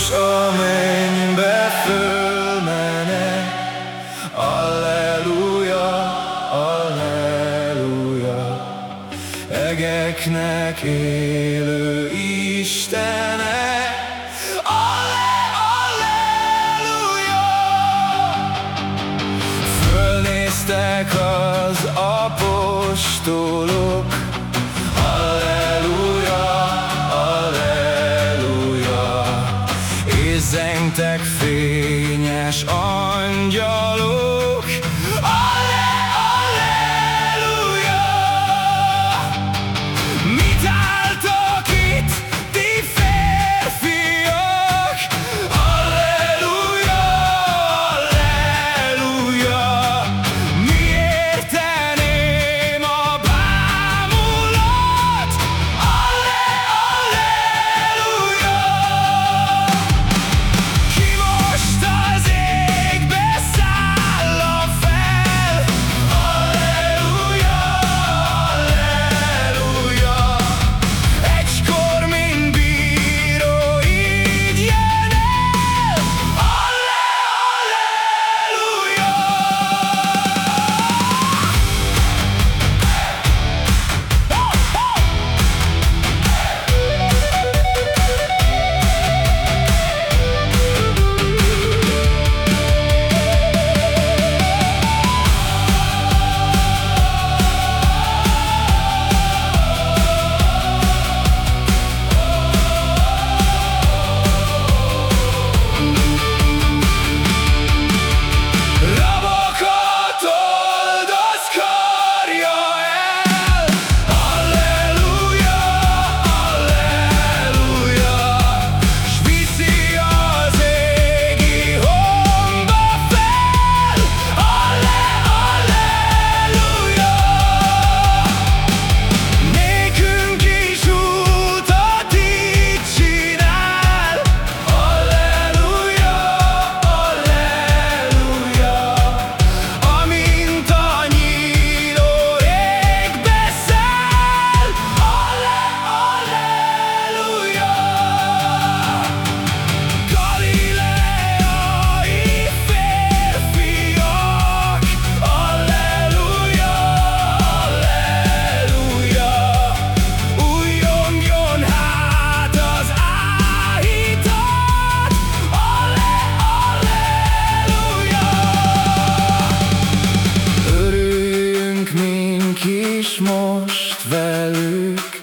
Jézus a mennybe fölmene, Alleluja, Alleluja, Egeknek élő Istene, Alle, Alleluja! Fölnéztek az apostolok, Szentek fényes a velük.